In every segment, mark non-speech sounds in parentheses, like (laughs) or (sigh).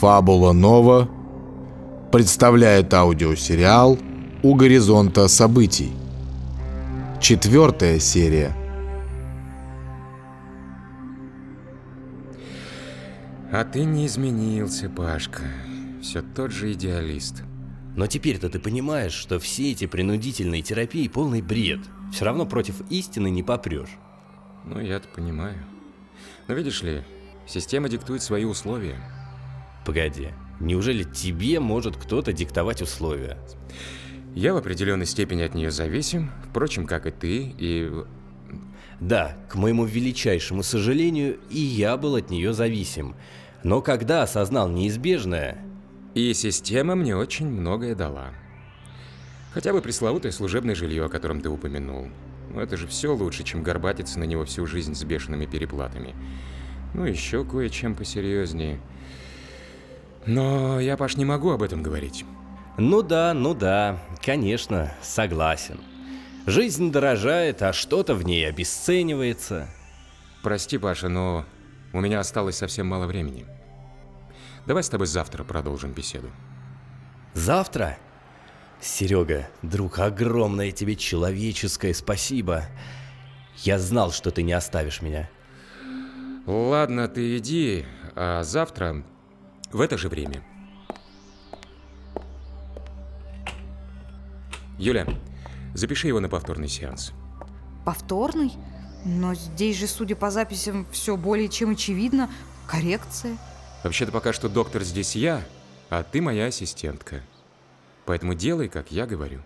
Фабула Нова представляет аудиосериал «У горизонта событий». Четвертая серия. А ты не изменился, Пашка. Все тот же идеалист. Но теперь-то ты понимаешь, что все эти принудительные терапии полный бред. Все равно против истины не попрешь. Ну, я-то понимаю. Но видишь ли, система диктует свои условия. Погоди, неужели тебе может кто-то диктовать условия? Я в определенной степени от нее зависим, впрочем, как и ты, и... Да, к моему величайшему сожалению, и я был от нее зависим. Но когда осознал неизбежное... И система мне очень многое дала. Хотя бы пресловутое служебное жилье, о котором ты упомянул. Но это же все лучше, чем горбатиться на него всю жизнь с бешеными переплатами. Ну, еще кое-чем посерьезнее. Но я, Паш, не могу об этом говорить. Ну да, ну да, конечно, согласен. Жизнь дорожает, а что-то в ней обесценивается. Прости, Паша, но у меня осталось совсем мало времени. Давай с тобой завтра продолжим беседу. Завтра? Серега, друг, огромное тебе человеческое спасибо. Я знал, что ты не оставишь меня. Ладно, ты иди, а завтра в это же время. Юля, запиши его на повторный сеанс. Повторный? Но здесь же, судя по записям, все более чем очевидно. Коррекция. Вообще-то пока что доктор здесь я, а ты моя ассистентка. Поэтому делай, как я говорю.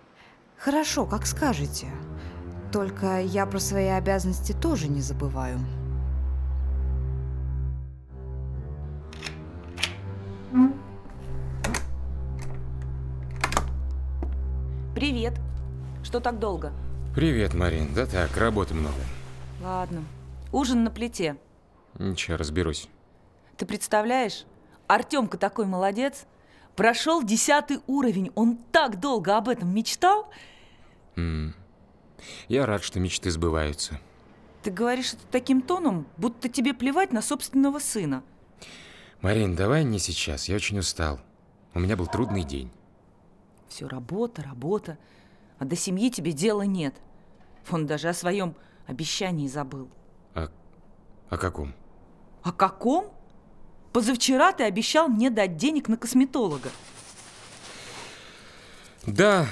Хорошо, как скажете. Только я про свои обязанности тоже не забываю. Привет. Что так долго? Привет, Марин. Да так, работы много. Ладно. Ужин на плите. Ничего, разберусь. Ты представляешь? Артемка такой молодец. Прошел десятый уровень. Он так долго об этом мечтал. М. Я рад, что мечты сбываются. Ты говоришь это таким тоном, будто тебе плевать на собственного сына. Марин, давай не сейчас. Я очень устал. У меня был трудный день. Все работа, работа. А до семьи тебе дела нет. Он даже о своем обещании забыл. А о каком? О каком? Позавчера ты обещал мне дать денег на косметолога. Да,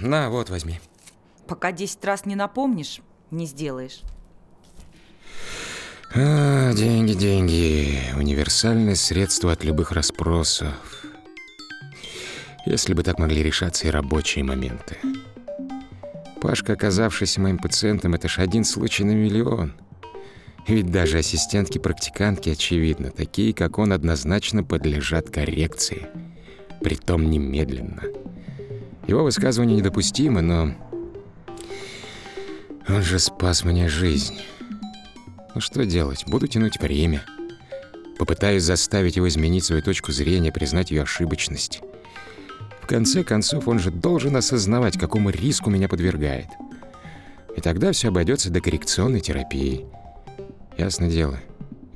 на, вот, возьми. Пока 10 раз не напомнишь, не сделаешь. А, деньги, деньги. Универсальное средство от любых расспросов. Если бы так могли решаться и рабочие моменты. Пашка, оказавшийся моим пациентом, это ж один случай на миллион. Ведь даже ассистентки-практикантки, очевидно, такие, как он, однозначно подлежат коррекции. Притом немедленно. Его высказывание недопустимо, но... Он же спас мне жизнь. Ну что делать? Буду тянуть время. Попытаюсь заставить его изменить свою точку зрения, признать ее ошибочность. В конце концов, он же должен осознавать, какому риску меня подвергает. И тогда все обойдется до коррекционной терапии. Ясно дело.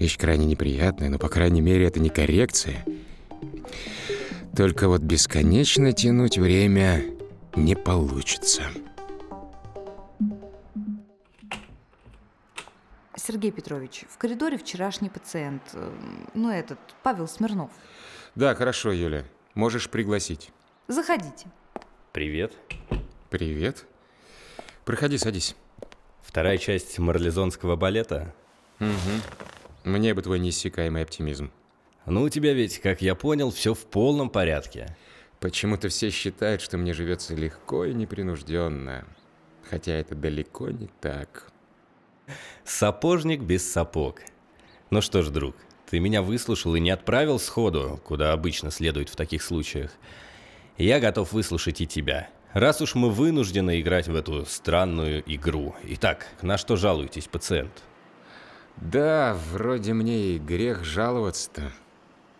Вещь крайне неприятная, но, по крайней мере, это не коррекция. Только вот бесконечно тянуть время не получится. Сергей Петрович, в коридоре вчерашний пациент. э, Ну, этот, Павел Смирнов. Да, хорошо, Юля. Можешь пригласить. Заходите. Привет. Привет. Проходи, садись. Вторая часть марлезонского балета. Угу. Мне бы твой неиссякаемый оптимизм. Ну, у тебя ведь, как я понял, все в полном порядке. Почему-то все считают, что мне живется легко и непринужденно. Хотя это далеко не так. Сапожник без сапог. Ну что ж, друг, ты меня выслушал и не отправил сходу, куда обычно следует в таких случаях. Я готов выслушать и тебя. Раз уж мы вынуждены играть в эту странную игру. Итак, на что жалуетесь, пациент? Да, вроде мне и грех жаловаться-то.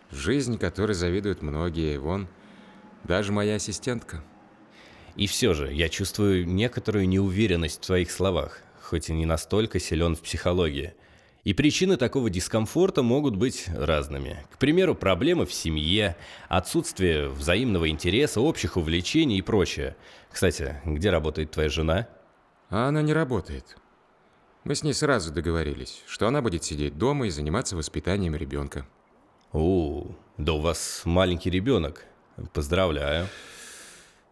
Жизнь, которой завидуют многие, вон, даже моя ассистентка. И все же, я чувствую некоторую неуверенность в твоих словах, хоть и не настолько силен в психологии. И причины такого дискомфорта могут быть разными. К примеру, проблемы в семье, отсутствие взаимного интереса, общих увлечений и прочее. Кстати, где работает твоя жена? А она не работает. Мы с ней сразу договорились, что она будет сидеть дома и заниматься воспитанием ребенка. О, да у вас маленький ребенок. Поздравляю.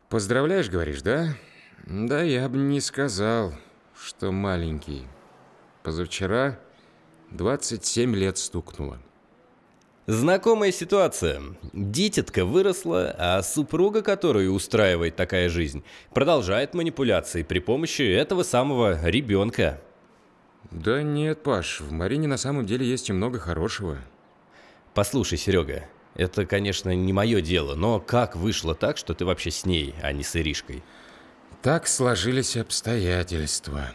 Поздравляешь, говоришь, да? Да я бы не сказал, что маленький. Позавчера 27 лет стукнуло. Знакомая ситуация. Дитятка выросла, а супруга, которую устраивает такая жизнь, продолжает манипуляции при помощи этого самого ребенка. Да нет, Паш, в Марине на самом деле есть и много хорошего. Послушай, Серега, это, конечно, не мое дело, но как вышло так, что ты вообще с ней, а не с Иришкой? Так сложились обстоятельства.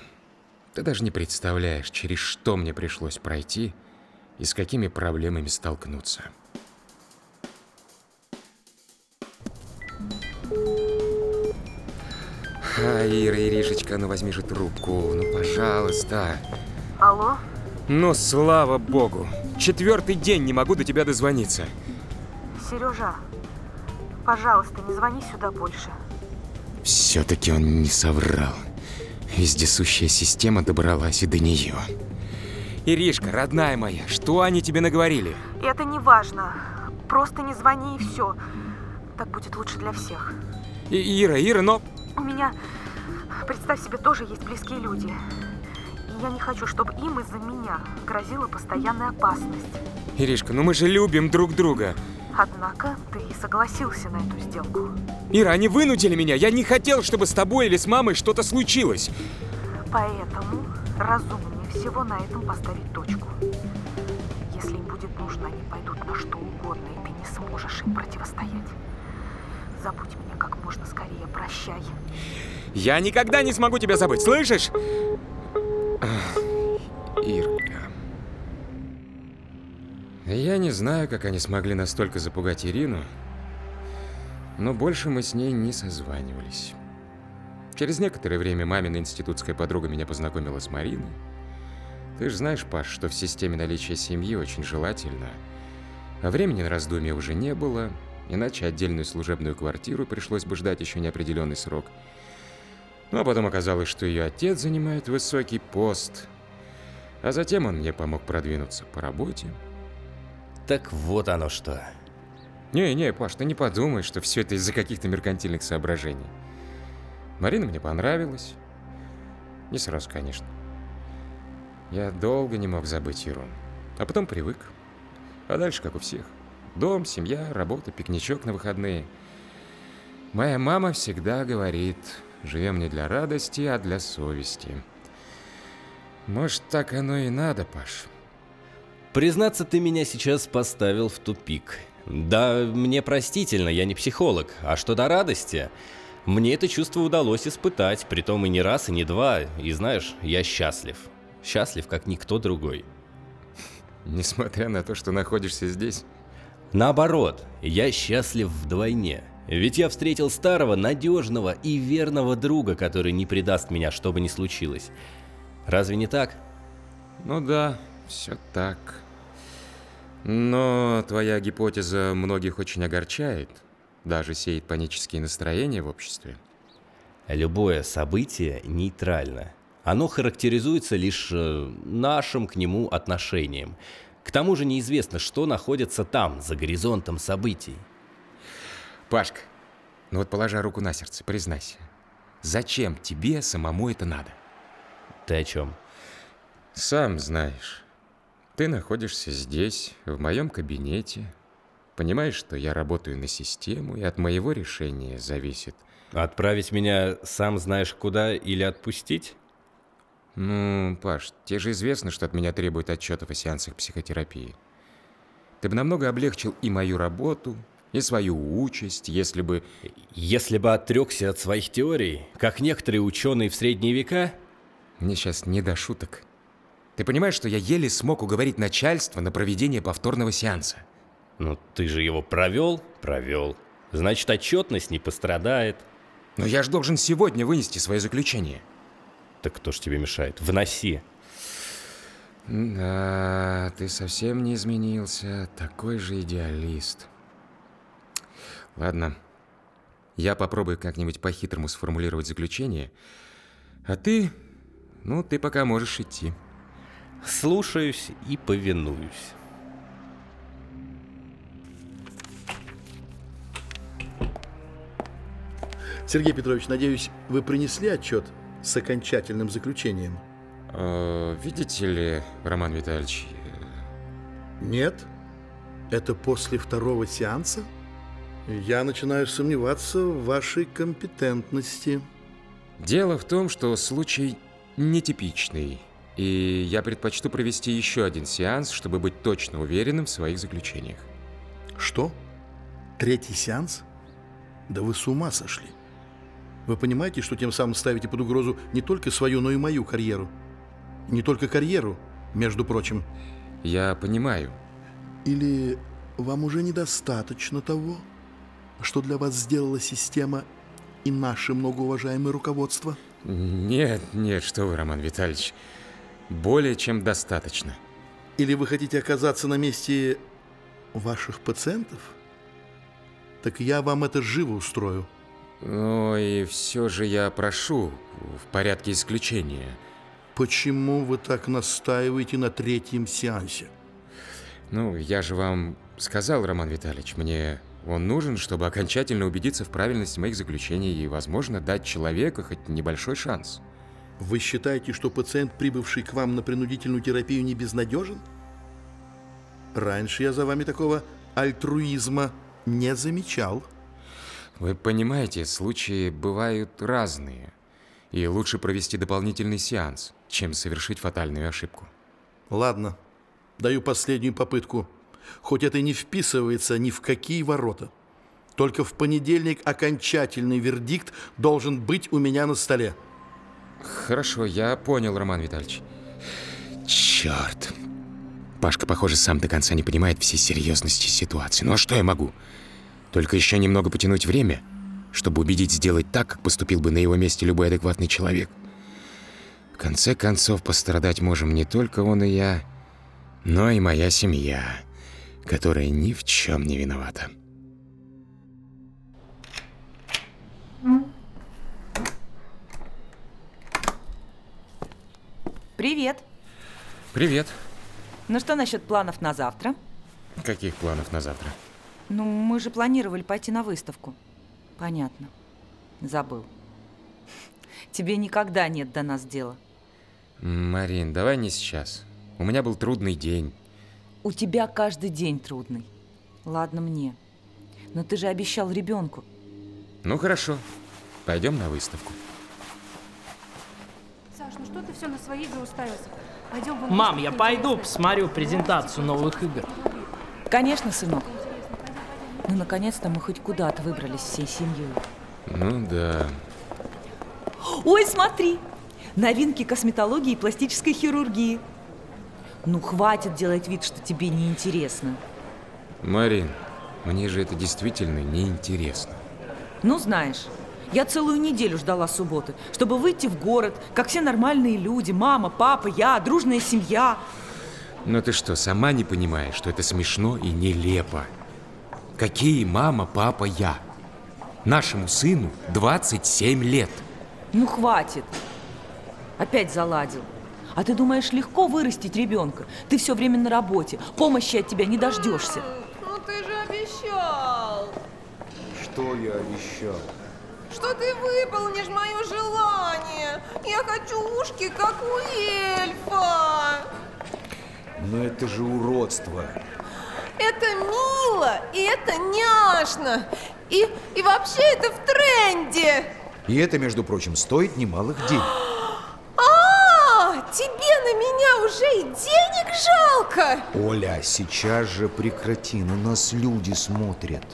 Ты даже не представляешь, через что мне пришлось пройти и с какими проблемами столкнуться. А, Ира, Иришечка, ну возьми же трубку, ну пожалуйста. Алло? Ну, слава богу. Четвертый день не могу до тебя дозвониться. Сережа, пожалуйста, не звони сюда больше. Все-таки он не соврал. Вездесущая система добралась и до нее. Иришка, родная моя, что они тебе наговорили? Это не важно. Просто не звони и все. Так будет лучше для всех. И, Ира, Ира, но... У меня, представь себе, тоже есть близкие люди. И я не хочу, чтобы им из-за меня грозила постоянная опасность. Иришка, ну мы же любим друг друга. Однако ты согласился на эту сделку. Ира, они вынудили меня. Я не хотел, чтобы с тобой или с мамой что-то случилось. Поэтому разумнее всего на этом поставить точку. Если им будет нужно, они пойдут на что угодно, и ты не сможешь им противостоять. Забудь меня как можно скорее, прощай. Я никогда не смогу тебя забыть, слышишь? Ах, Я не знаю, как они смогли настолько запугать Ирину, но больше мы с ней не созванивались. Через некоторое время мамина институтская подруга меня познакомила с Мариной. Ты же знаешь, Паш, что в системе наличия семьи очень желательно. А времени на раздумье уже не было, иначе отдельную служебную квартиру пришлось бы ждать еще неопределенный срок. Ну а потом оказалось, что ее отец занимает высокий пост. А затем он мне помог продвинуться по работе. Так вот оно что. Не-не, Паш, ты не подумай, что все это из-за каких-то меркантильных соображений. Марина мне понравилась. Не сразу, конечно. Я долго не мог забыть Иру. А потом привык. А дальше, как у всех. Дом, семья, работа, пикничок на выходные. Моя мама всегда говорит, живем не для радости, а для совести. Может, так оно и надо, Паш. Признаться, ты меня сейчас поставил в тупик. Да, мне простительно, я не психолог. А что до радости? Мне это чувство удалось испытать, притом и не раз, и не два. И знаешь, я счастлив. Счастлив, как никто другой. Несмотря на то, что находишься здесь. Наоборот, я счастлив вдвойне. Ведь я встретил старого, надежного и верного друга, который не предаст меня, что бы ни случилось. Разве не так? Ну да, все так. Но твоя гипотеза многих очень огорчает, даже сеет панические настроения в обществе. Любое событие нейтрально. Оно характеризуется лишь э, нашим к нему отношением. К тому же неизвестно, что находится там, за горизонтом событий. Пашка, ну вот положа руку на сердце, признайся, зачем тебе самому это надо? Ты о чем? Сам знаешь. Ты находишься здесь, в моем кабинете. Понимаешь, что я работаю на систему, и от моего решения зависит. Отправить меня сам знаешь куда или отпустить? Ну, Паш, тебе же известно, что от меня требуют отчетов о сеансах психотерапии. Ты бы намного облегчил и мою работу, и свою участь, если бы... Если бы отрекся от своих теорий, как некоторые ученые в средние века? Мне сейчас не до шуток. Ты понимаешь, что я еле смог уговорить начальство на проведение повторного сеанса? Ну, ты же его провел? Провел. Значит, отчетность не пострадает. Но я же должен сегодня вынести свое заключение. Так кто ж тебе мешает? Вноси. Да, ты совсем не изменился. Такой же идеалист. Ладно. Я попробую как-нибудь по-хитрому сформулировать заключение. А ты... Ну, ты пока можешь идти. Слушаюсь и повинуюсь. Сергей Петрович, надеюсь, вы принесли отчет с окончательным заключением? Э, видите ли, Роман Витальевич, Нет? Это после второго сеанса? Я начинаю сомневаться в вашей компетентности. дело в том, что случай нетипичный. И я предпочту провести еще один сеанс, чтобы быть точно уверенным в своих заключениях. Что? Третий сеанс? Да вы с ума сошли. Вы понимаете, что тем самым ставите под угрозу не только свою, но и мою карьеру? Не только карьеру, между прочим. Я понимаю. Или вам уже недостаточно того, что для вас сделала система и наше многоуважаемое руководство? Нет, нет, что вы, Роман Витальевич. Более чем достаточно. Или вы хотите оказаться на месте ваших пациентов? Так я вам это живо устрою. Но и все же я прошу, в порядке исключения. Почему вы так настаиваете на третьем сеансе? Ну, я же вам сказал, Роман Витальевич, мне он нужен, чтобы окончательно убедиться в правильности моих заключений и, возможно, дать человеку хоть небольшой шанс. Вы считаете, что пациент, прибывший к вам на принудительную терапию, не безнадежен? Раньше я за вами такого альтруизма не замечал. Вы понимаете, случаи бывают разные. И лучше провести дополнительный сеанс, чем совершить фатальную ошибку. Ладно, даю последнюю попытку. Хоть это и не вписывается ни в какие ворота. Только в понедельник окончательный вердикт должен быть у меня на столе. Хорошо, я понял, Роман Витальевич. Черт. Пашка, похоже, сам до конца не понимает всей серьезности ситуации. Ну а что я могу? Только еще немного потянуть время, чтобы убедить сделать так, как поступил бы на его месте любой адекватный человек. В конце концов, пострадать можем не только он и я, но и моя семья, которая ни в чем не виновата. Привет. Привет. Ну что насчет планов на завтра? Каких планов на завтра? Ну, мы же планировали пойти на выставку. Понятно. Забыл. Тебе никогда нет до нас дела. Марин, давай не сейчас. У меня был трудный день. У тебя каждый день трудный. Ладно мне. Но ты же обещал ребенку. Ну хорошо, пойдем на выставку. Ну что ты все на свои игры уставился? Пойдем вон Мам, я пойду посмотрю презентацию новых игр. Конечно, сынок. Ну, наконец-то мы хоть куда-то выбрались всей семьей. Ну да. Ой, смотри! Новинки косметологии и пластической хирургии. Ну, хватит делать вид, что тебе неинтересно. Марин, мне же это действительно неинтересно. Ну, знаешь, я целую неделю ждала субботы, чтобы выйти в город, как все нормальные люди. Мама, папа, я, дружная семья. Но ты что, сама не понимаешь, что это смешно и нелепо? Какие мама, папа, я? Нашему сыну 27 лет. Ну, хватит. Опять заладил. А ты думаешь, легко вырастить ребенка? Ты все время на работе, помощи от тебя не дождешься. Ну ты же обещал, Что я обещал? Что ты выполнишь мое желание. Я хочу ушки, как у эльфа. Но это же уродство. Это мило, и это няшно. И, и вообще это в тренде. И это, между прочим, стоит немалых денег. А, тебе на меня уже и денег жалко. Оля, сейчас же прекрати, на нас люди смотрят.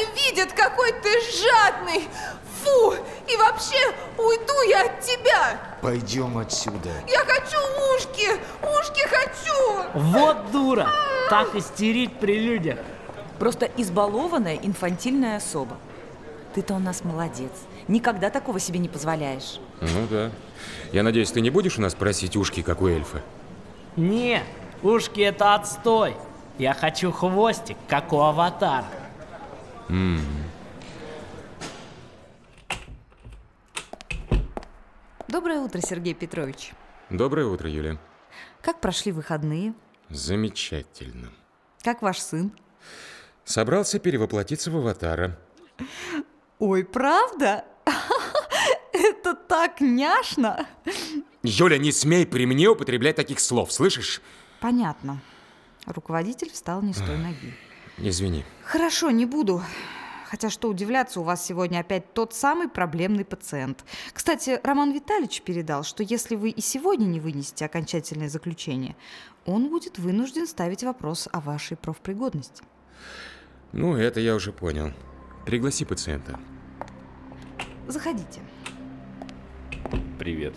Они видят, какой ты жадный. Фу, и вообще уйду я от тебя. Пойдем отсюда. Я хочу ушки, ушки хочу. Вот дура! Так истерить при людях. Просто избалованная инфантильная особа. Ты-то у нас молодец. Никогда такого себе не позволяешь. Ну да. Я надеюсь, ты не будешь у нас просить ушки, как у эльфа? Не, ушки это отстой. Я хочу хвостик, как у аватара. М. Доброе утро, Сергей Петрович. Доброе утро, Юля. Как прошли выходные? Замечательно. Как ваш сын? Собрался перевоплотиться в аватара. Ой, правда? (laughs) Это так няшно. Юля, не смей при мне употреблять таких слов, слышишь? Понятно. Руководитель встал не с той ноги. Извини. Хорошо, не буду. Хотя что удивляться, у вас сегодня опять тот самый проблемный пациент. Кстати, Роман Витальевич передал, что если вы и сегодня не вынесете окончательное заключение, он будет вынужден ставить вопрос о вашей профпригодности. Ну, это я уже понял. Пригласи пациента. Заходите. Привет.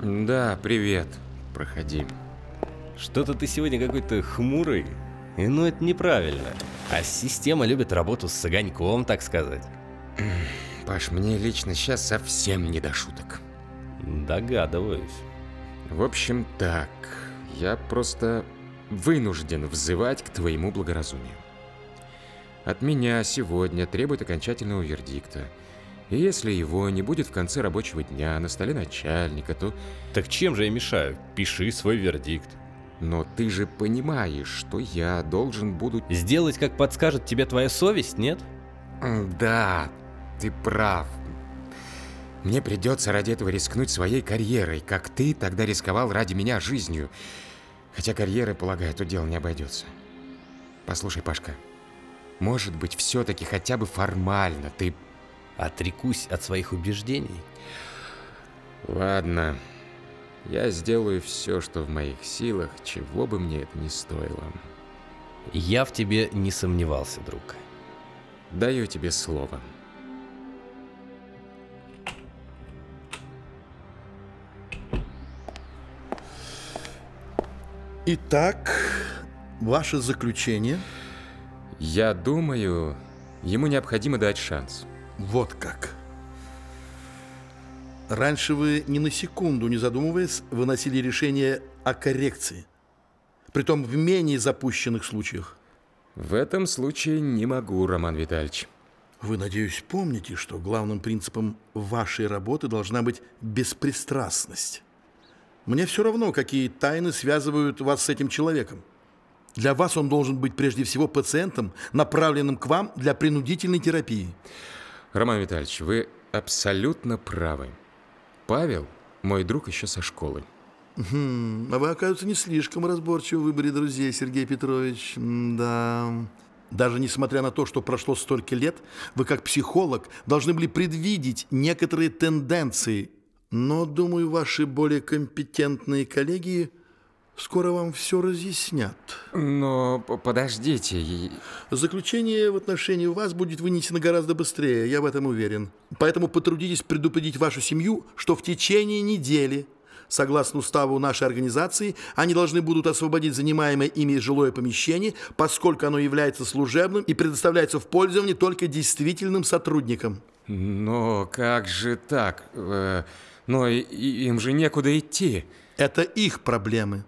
Да, привет. Проходи. Что-то ты сегодня какой-то хмурый. И ну это неправильно. А система любит работу с огоньком, так сказать. Паш, мне лично сейчас совсем не до шуток. Догадываюсь. В общем, так. Я просто вынужден взывать к твоему благоразумию. От меня сегодня требует окончательного вердикта. И если его не будет в конце рабочего дня на столе начальника, то... Так чем же я мешаю? Пиши свой вердикт. Но ты же понимаешь, что я должен буду... Сделать, как подскажет тебе твоя совесть, нет? Да, ты прав. Мне придется ради этого рискнуть своей карьерой, как ты тогда рисковал ради меня жизнью. Хотя карьеры, полагаю, тут дело не обойдется. Послушай, Пашка, может быть, все-таки хотя бы формально ты... Отрекусь от своих убеждений? Ладно. Я сделаю все, что в моих силах, чего бы мне это ни стоило. Я в тебе не сомневался, друг. Даю тебе слово. Итак, ваше заключение? Я думаю, ему необходимо дать шанс. Вот как. Раньше вы ни на секунду не задумываясь выносили решение о коррекции. Притом в менее запущенных случаях. В этом случае не могу, Роман Витальевич. Вы, надеюсь, помните, что главным принципом вашей работы должна быть беспристрастность. Мне все равно, какие тайны связывают вас с этим человеком. Для вас он должен быть прежде всего пациентом, направленным к вам для принудительной терапии. Роман Витальевич, вы абсолютно правы. Павел – мой друг еще со школы. Хм, а вы, оказывается, не слишком разборчивы в выборе друзей, Сергей Петрович. Да. Даже несмотря на то, что прошло столько лет, вы как психолог должны были предвидеть некоторые тенденции. Но, думаю, ваши более компетентные коллеги скоро вам все разъяснят. Но подождите. Заключение в отношении вас будет вынесено гораздо быстрее, я в этом уверен. Поэтому потрудитесь предупредить вашу семью, что в течение недели Согласно уставу нашей организации, они должны будут освободить занимаемое ими жилое помещение, поскольку оно является служебным и предоставляется в пользование только действительным сотрудникам. Но как же так? Э, но им же некуда идти. Это их проблемы.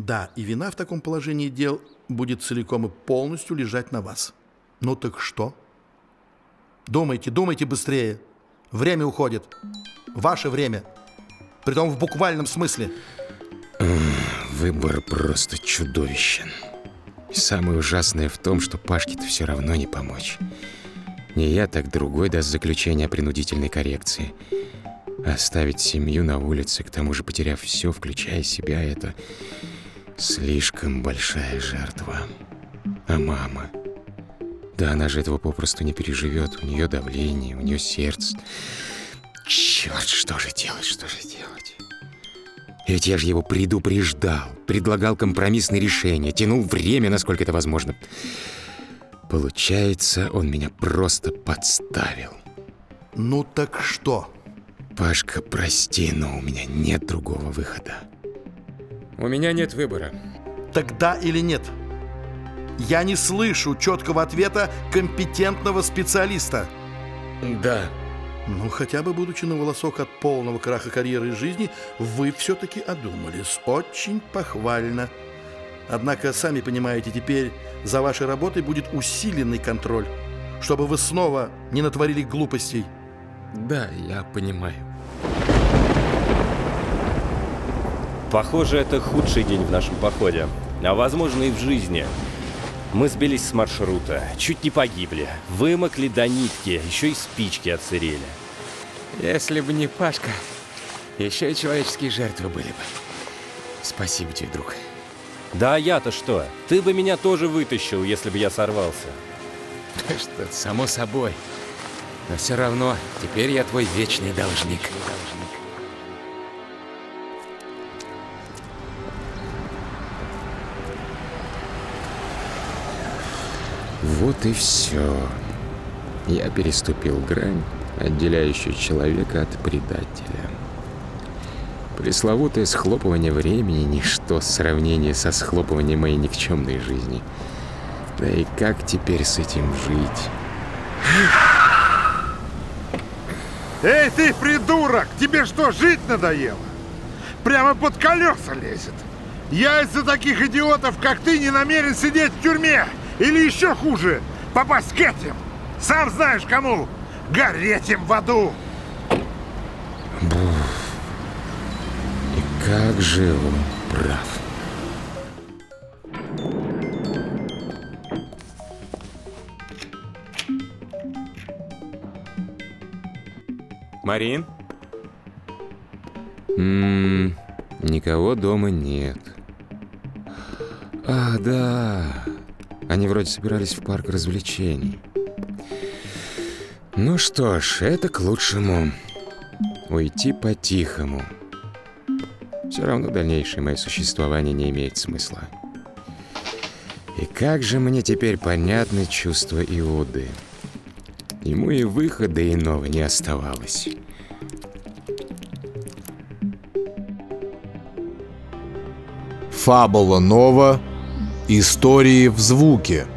Да, и вина в таком положении дел будет целиком и полностью лежать на вас. Ну так что? Думайте, думайте быстрее. Время уходит. Ваше время. Притом в буквальном смысле. Выбор просто чудовищен. Самое ужасное в том, что Пашке-то все равно не помочь. Не я, так другой даст заключение о принудительной коррекции. Оставить семью на улице, к тому же потеряв все, включая себя, это слишком большая жертва. А мама? Да она же этого попросту не переживет. У нее давление, у нее сердце. Черт, что же делать, что же делать? Ведь я же его предупреждал, предлагал компромиссное решение, тянул время, насколько это возможно. Получается, он меня просто подставил. Ну так что? Пашка, прости, но у меня нет другого выхода. У меня нет выбора. Тогда или нет? Я не слышу четкого ответа компетентного специалиста. Да. Ну, хотя бы будучи на волосок от полного краха карьеры и жизни, вы все-таки одумались. Очень похвально. Однако, сами понимаете, теперь за вашей работой будет усиленный контроль, чтобы вы снова не натворили глупостей. Да, я понимаю. Похоже, это худший день в нашем походе. А возможно и в жизни. Мы сбились с маршрута, чуть не погибли, вымокли до нитки, еще и спички отсырели. Если бы не Пашка, еще и человеческие жертвы были бы. Спасибо тебе, друг. Да а я-то что? Ты бы меня тоже вытащил, если бы я сорвался. Что, само собой. Но все равно, теперь я твой вечный должник. Вот и все. Я переступил грань, отделяющую человека от предателя. Пресловутое схлопывание времени – ничто в сравнении со схлопыванием моей никчемной жизни. Да и как теперь с этим жить? Эй, ты, придурок! Тебе что, жить надоело? Прямо под колеса лезет. Я из-за таких идиотов, как ты, не намерен сидеть в тюрьме. Или еще хуже, попасть к этим. Сам знаешь кому. Гореть им в аду. И как же он прав. Марин? Ммм, никого дома нет. А, да. Они вроде собирались в парк развлечений. Ну что ж, это к лучшему. Уйти по-тихому. Все равно дальнейшее мое существование не имеет смысла. И как же мне теперь понятны чувства Иуды? Ему и выхода иного не оставалось. Фабула Нова. Истории в звуке.